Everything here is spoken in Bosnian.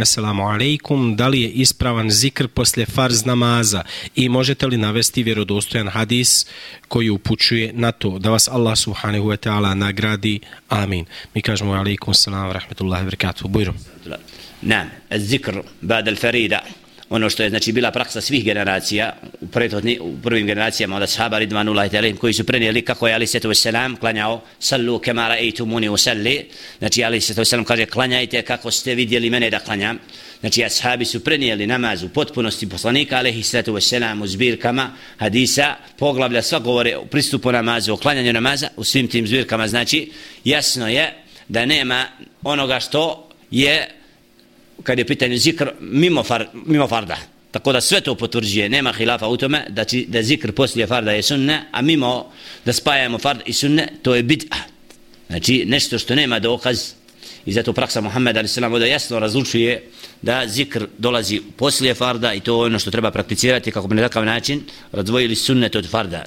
assalamu alaikum, da li je ispravan zikr poslije farz namaza i možete li navesti vjerodostojan hadis koji upućuje na to da vas Allah subhanahu wa ta'ala nagradi. Amin. Mi kažemo alaikum, assalamu rahmatullahi wa barakatuh. Nam, zikr ba'da al-farida ono što je znači bila praksa svih generacija u, prethodni, u prvim generacijama od ashaba ridvanullahi Terim koji su prenijeli kako je Ali Svetu Selam klanjao sallu kemara ejtu muni usalli znači Ali Svetu Selam kaže klanjajte kako ste vidjeli mene da klanjam znači ashabi su prenijeli namaz u potpunosti poslanika alaihi Svetu Selam u zbirkama hadisa poglavlja sva govore o pristupu namazu o klanjanju namaza u svim tim zbirkama. Znači jasno je da nema onoga što je kad je pitanje zikr mimo, far, mimo farda. Tako da sve to potvrđuje, nema hilafa u tome da, či, da zikr poslije farda je sunne, a mimo da spajamo fard i sunne, to je bid'a. Znači nešto što nema dokaz i zato praksa Muhammed a.s. da jasno razlučuje da zikr dolazi poslije farda i to je ono što treba prakticirati kako bi na takav način razvojili sunnet od farda.